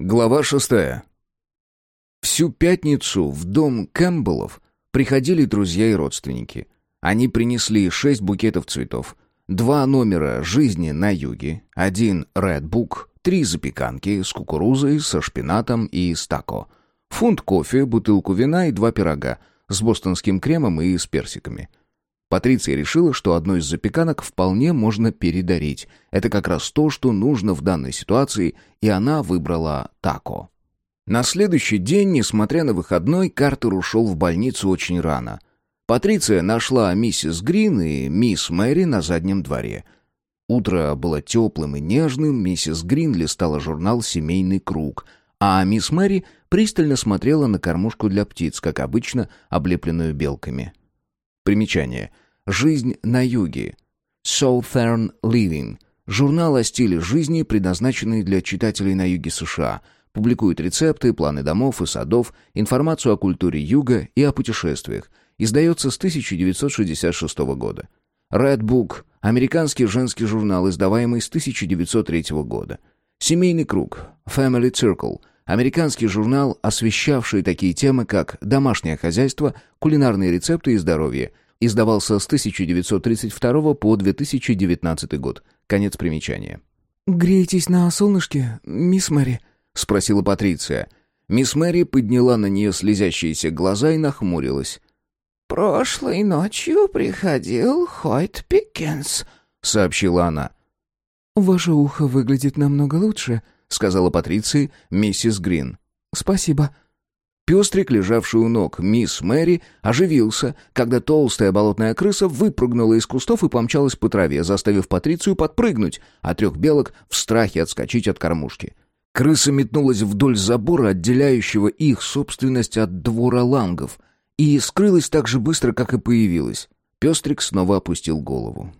Глава шестая. Всю пятницу в дом Кэмпбеллов приходили друзья и родственники. Они принесли шесть букетов цветов, два номера «Жизни на юге», один «Red Book», три запеканки с кукурузой, со шпинатом и с тако, фунт кофе, бутылку вина и два пирога с бостонским кремом и с персиками – Патриция решила, что одну из запеканок вполне можно передарить. Это как раз то, что нужно в данной ситуации, и она выбрала тако. На следующий день, несмотря на выходной, Картер ушел в больницу очень рано. Патриция нашла миссис Грин и мисс Мэри на заднем дворе. Утро было теплым и нежным, миссис Грин листала журнал «Семейный круг», а мисс Мэри пристально смотрела на кормушку для птиц, как обычно, облепленную белками. Примечание — «Жизнь на юге». Southern Living. Журнал о стиле жизни, предназначенный для читателей на юге США. Публикует рецепты, планы домов и садов, информацию о культуре юга и о путешествиях. Издается с 1966 года. Red Book – американский женский журнал, издаваемый с 1903 года. Семейный круг – Family Circle – американский журнал, освещавший такие темы, как домашнее хозяйство, кулинарные рецепты и здоровье – Издавался с 1932 по 2019 год. Конец примечания. «Греетесь на солнышке, мисс Мэри?» — спросила Патриция. Мисс Мэри подняла на нее слезящиеся глаза и нахмурилась. «Прошлой ночью приходил Хойт Пиккенс», — сообщила она. «Ваше ухо выглядит намного лучше», — сказала Патриции миссис Грин. «Спасибо», Пестрик, лежавший у ног мисс Мэри, оживился, когда толстая болотная крыса выпрыгнула из кустов и помчалась по траве, заставив Патрицию подпрыгнуть, а трех белок в страхе отскочить от кормушки. Крыса метнулась вдоль забора, отделяющего их собственность от двора лангов, и скрылась так же быстро, как и появилась. Пестрик снова опустил голову.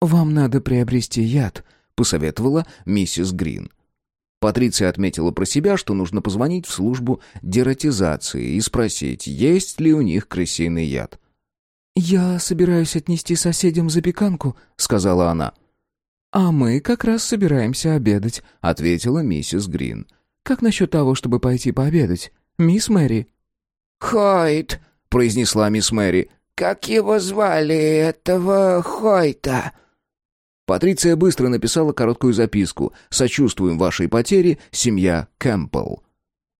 «Вам надо приобрести яд», — посоветовала миссис Грин. Патриция отметила про себя, что нужно позвонить в службу дератизации и спросить, есть ли у них крысиный яд. «Я собираюсь отнести соседям запеканку», — сказала она. «А мы как раз собираемся обедать», — ответила миссис Грин. «Как насчет того, чтобы пойти пообедать, мисс Мэри?» «Хойт», — произнесла мисс Мэри. «Как его звали, этого Хойта?» Патриция быстро написала короткую записку «Сочувствуем вашей потере, семья Кэмпбелл»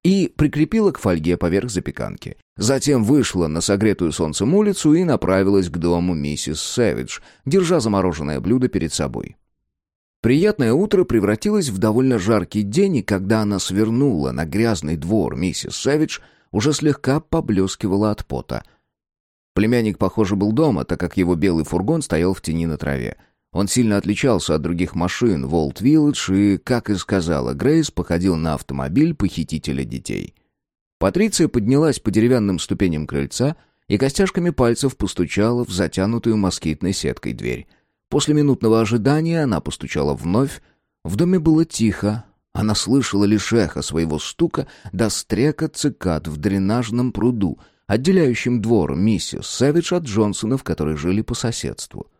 и прикрепила к фольге поверх запеканки. Затем вышла на согретую солнцем улицу и направилась к дому миссис Сэвидж, держа замороженное блюдо перед собой. Приятное утро превратилось в довольно жаркий день, и когда она свернула на грязный двор миссис Сэвидж, уже слегка поблескивала от пота. Племянник, похоже, был дома, так как его белый фургон стоял в тени на траве. Он сильно отличался от других машин в Олд-Вилледж и, как и сказала Грейс, походил на автомобиль похитителя детей. Патриция поднялась по деревянным ступеням крыльца и костяшками пальцев постучала в затянутую москитной сеткой дверь. После минутного ожидания она постучала вновь. В доме было тихо. Она слышала лишь эхо своего стука до стрека цикад в дренажном пруду, отделяющем двор миссис Сэвидж от Джонсонов, которые жили по соседству.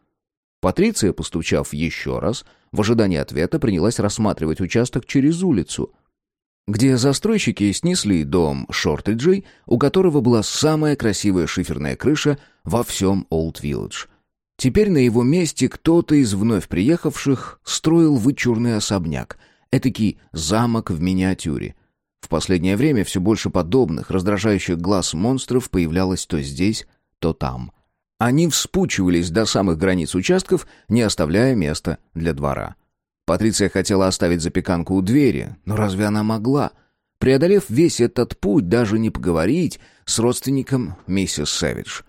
Патриция, постучав еще раз, в ожидании ответа принялась рассматривать участок через улицу, где застройщики снесли дом Шортриджей, у которого была самая красивая шиферная крыша во всем Олд-Вилледж. Теперь на его месте кто-то из вновь приехавших строил вычурный особняк, этакий замок в миниатюре. В последнее время все больше подобных, раздражающих глаз монстров появлялось то здесь, то там — они вспучивались до самых границ участков, не оставляя места для двора. Патриция хотела оставить запеканку у двери, но разве она могла? Преодолев весь этот путь, даже не поговорить с родственником миссис Сэвидж.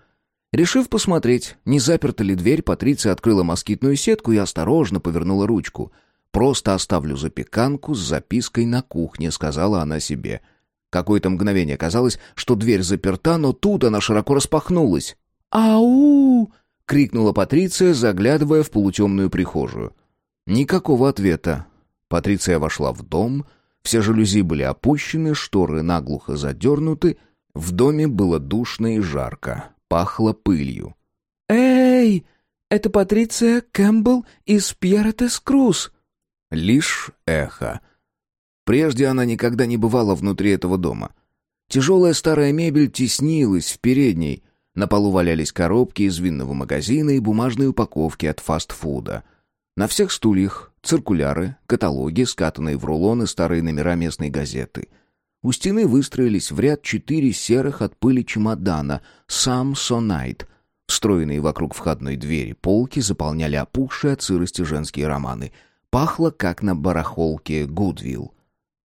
Решив посмотреть, не заперта ли дверь, Патриция открыла москитную сетку и осторожно повернула ручку. «Просто оставлю запеканку с запиской на кухне», — сказала она себе. Какое-то мгновение казалось, что дверь заперта, но тут она широко распахнулась. «Ау!» — крикнула Патриция, заглядывая в полутемную прихожую. Никакого ответа. Патриция вошла в дом, все жалюзи были опущены, шторы наглухо задернуты, в доме было душно и жарко, пахло пылью. «Эй, это Патриция Кэмпбелл из Пьеретес Круз!» Лишь эхо. Прежде она никогда не бывала внутри этого дома. Тяжелая старая мебель теснилась в передней. На полу валялись коробки из винного магазина и бумажные упаковки от фастфуда. На всех стульях циркуляры, каталоги, скатанные в рулоны старые номера местной газеты. У стены выстроились в ряд четыре серых от пыли чемодана «Самсонайт», Встроенные вокруг входной двери полки заполняли опухшие от сырости женские романы. Пахло, как на барахолке Гудвилл.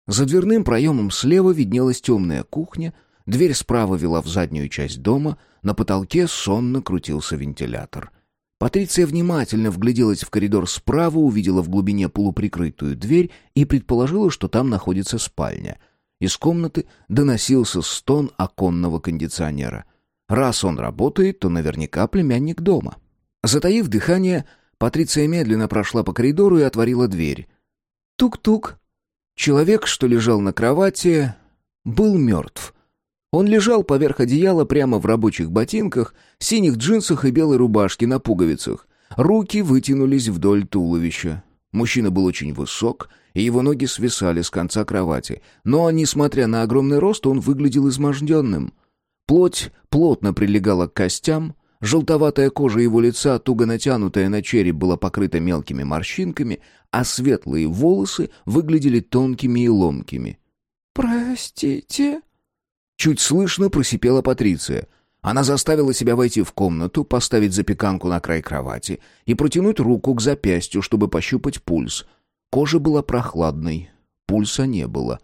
За дверным проемом слева виднелась темная кухня, дверь справа вела в заднюю часть дома, на потолке сонно крутился вентилятор. Патриция внимательно вгляделась в коридор справа, увидела в глубине полуприкрытую дверь и предположила, что там находится спальня. Из комнаты доносился стон оконного кондиционера — Раз он работает, то наверняка племянник дома. Затаив дыхание, Патриция медленно прошла по коридору и отворила дверь. Тук-тук. Человек, что лежал на кровати, был мертв. Он лежал поверх одеяла прямо в рабочих ботинках, синих джинсах и белой рубашке на пуговицах. Руки вытянулись вдоль туловища. Мужчина был очень высок, и его ноги свисали с конца кровати. Но, несмотря на огромный рост, он выглядел изможденным — Плоть плотно прилегала к костям, желтоватая кожа его лица, туго натянутая на череп, была покрыта мелкими морщинками, а светлые волосы выглядели тонкими и ломкими. «Простите?» Чуть слышно просипела Патриция. Она заставила себя войти в комнату, поставить запеканку на край кровати и протянуть руку к запястью, чтобы пощупать пульс. Кожа была прохладной, пульса не было.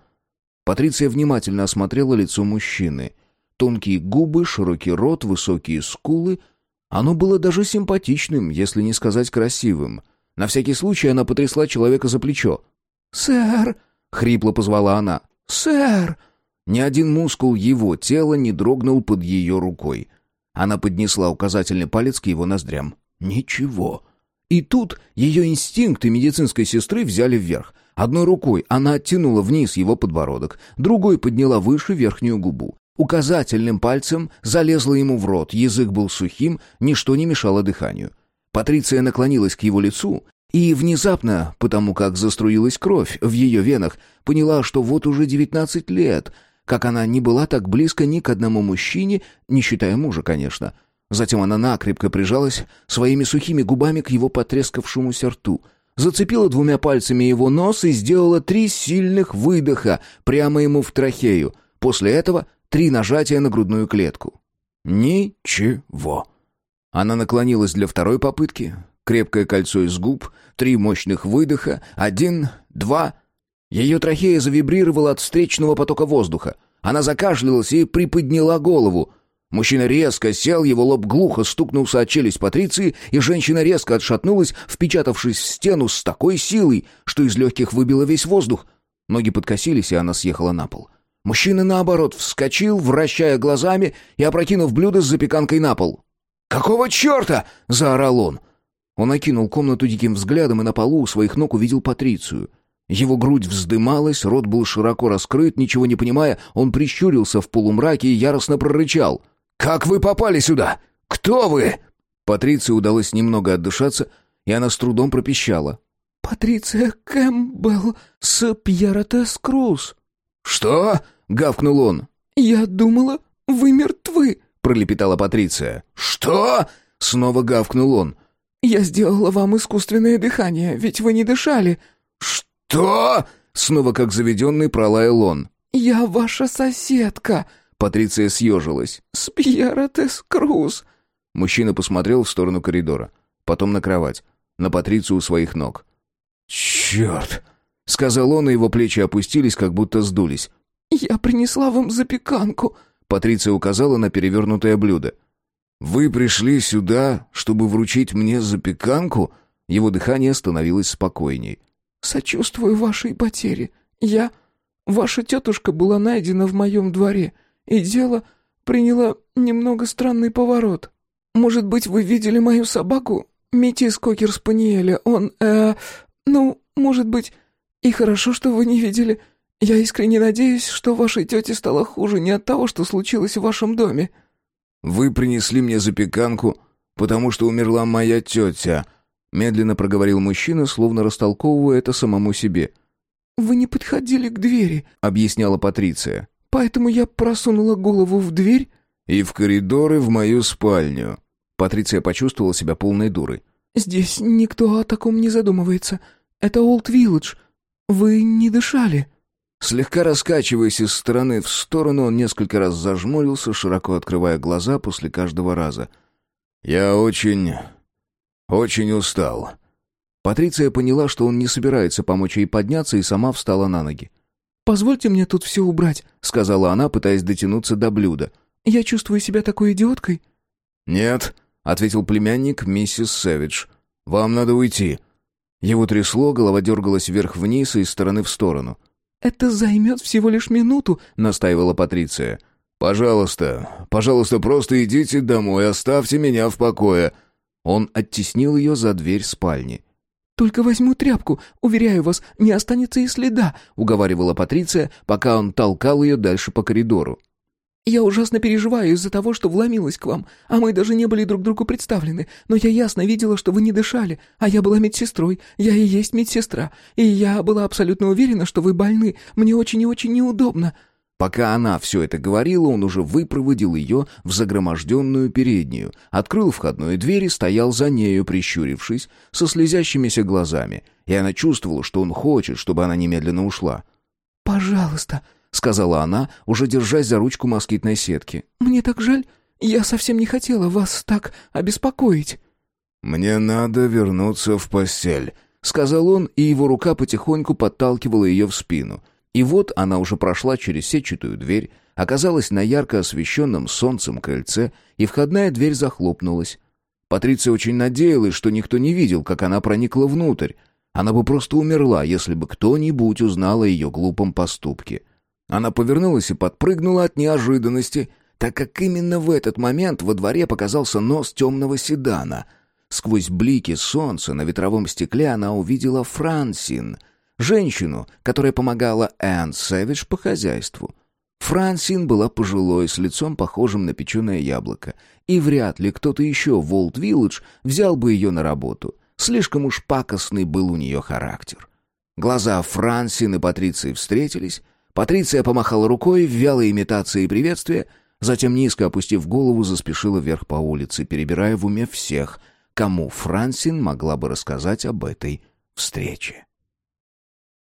Патриция внимательно осмотрела лицо мужчины — Тонкие губы, широкий рот, высокие скулы. Оно было даже симпатичным, если не сказать красивым. На всякий случай она потрясла человека за плечо. «Сэр!» — хрипло позвала она. «Сэр!» Ни один мускул его тела не дрогнул под ее рукой. Она поднесла указательный палец к его ноздрям. «Ничего». И тут ее инстинкты медицинской сестры взяли вверх. Одной рукой она оттянула вниз его подбородок, другой подняла выше верхнюю губу. Указательным пальцем залезла ему в рот, язык был сухим, ничто не мешало дыханию. Патриция наклонилась к его лицу и внезапно, потому как заструилась кровь в ее венах, поняла, что вот уже девятнадцать лет, как она не была так близко ни к одному мужчине, не считая мужа, конечно. Затем она накрепко прижалась своими сухими губами к его потрескавшемуся рту, зацепила двумя пальцами его нос и сделала три сильных выдоха прямо ему в трахею. После этого Три нажатия на грудную клетку. Ничего. Она наклонилась для второй попытки. Крепкое кольцо из губ, три мощных выдоха, один, два. Ее трахея завибрировала от встречного потока воздуха. Она закашлялась и приподняла голову. Мужчина резко сел, его лоб глухо стукнулся от челюсть Патриции, и женщина резко отшатнулась, впечатавшись в стену с такой силой, что из легких выбило весь воздух. Ноги подкосились, и она съехала на пол. Мужчина, наоборот, вскочил, вращая глазами и опрокинув блюдо с запеканкой на пол. «Какого черта?» — заорал он. Он окинул комнату диким взглядом и на полу у своих ног увидел Патрицию. Его грудь вздымалась, рот был широко раскрыт, ничего не понимая, он прищурился в полумраке и яростно прорычал. «Как вы попали сюда? Кто вы?» Патриции удалось немного отдышаться, и она с трудом пропищала. «Патриция Кэмпбелл с Пьеротес Круз». «Что?» — гавкнул он. «Я думала, вы мертвы», — пролепетала Патриция. «Что?» — снова гавкнул он. «Я сделала вам искусственное дыхание, ведь вы не дышали». «Что?» — снова как заведенный пролаял он. «Я ваша соседка», — Патриция съежилась. «С Пьера Круз». Мужчина посмотрел в сторону коридора, потом на кровать, на Патрицию у своих ног. «Черт!» — сказал он, и его плечи опустились, как будто сдулись. «Я принесла вам запеканку», — Патриция указала на перевернутое блюдо. «Вы пришли сюда, чтобы вручить мне запеканку?» Его дыхание становилось спокойней. «Сочувствую вашей потере. Я... Ваша тетушка была найдена в моем дворе, и дело приняло немного странный поворот. Может быть, вы видели мою собаку? Метис Кокер Спаниеля. Он, э... Ну, может быть, и хорошо, что вы не видели. Я искренне надеюсь, что вашей тете стало хуже не от того, что случилось в вашем доме». «Вы принесли мне запеканку, потому что умерла моя тетя», — медленно проговорил мужчина, словно растолковывая это самому себе. вы не подходили к двери», — объясняла Патриция. «Поэтому я просунула голову в дверь». «И в коридоры в мою спальню». Патриция почувствовала себя полной дурой. «Здесь никто о таком не задумывается. Это Олд Вилледж. Вы не дышали». Слегка раскачиваясь из стороны в сторону, он несколько раз зажмурился, широко открывая глаза после каждого раза. «Я очень... очень устал». Патриция поняла, что он не собирается помочь ей подняться, и сама встала на ноги. «Позвольте мне тут все убрать», — сказала она, пытаясь дотянуться до блюда. «Я чувствую себя такой идиоткой». «Нет», — ответил племянник миссис Сэвидж. «Вам надо уйти». Его трясло, голова дергалась вверх-вниз и из стороны в сторону. «Это займет всего лишь минуту», — настаивала Патриция. «Пожалуйста, пожалуйста, просто идите домой, оставьте меня в покое». Он оттеснил ее за дверь спальни. «Только возьму тряпку, уверяю вас, не останется и следа», — уговаривала Патриция, пока он толкал ее дальше по коридору. «Я ужасно переживаю из-за того, что вломилась к вам, а мы даже не были друг другу представлены, но я ясно видела, что вы не дышали, а я была медсестрой, я и есть медсестра, и я была абсолютно уверена, что вы больны, мне очень и очень неудобно». Пока она все это говорила, он уже выпроводил ее в загроможденную переднюю, открыл входную дверь и стоял за нею, прищурившись, со слезящимися глазами, и она чувствовала, что он хочет, чтобы она немедленно ушла. «Пожалуйста», — сказала она, уже держась за ручку москитной сетки. «Мне так жаль. Я совсем не хотела вас так обеспокоить». «Мне надо вернуться в постель», — сказал он, и его рука потихоньку подталкивала ее в спину. И вот она уже прошла через сетчатую дверь, оказалась на ярко освещенном солнцем крыльце, и входная дверь захлопнулась. Патриция очень надеялась, что никто не видел, как она проникла внутрь. Она бы просто умерла, если бы кто-нибудь узнал о ее глупом поступке. Она повернулась и подпрыгнула от неожиданности, так как именно в этот момент во дворе показался нос темного седана. Сквозь блики солнца на ветровом стекле она увидела Франсин, женщину, которая помогала Энн Сэвидж по хозяйству. Франсин была пожилой, с лицом похожим на печеное яблоко, и вряд ли кто-то еще в Волт-Вилледж взял бы ее на работу. Слишком уж пакостный был у нее характер. Глаза Франсин и Патриции встретились, Патриция помахала рукой в вялой имитации приветствия, затем, низко опустив голову, заспешила вверх по улице, перебирая в уме всех, кому Франсин могла бы рассказать об этой встрече.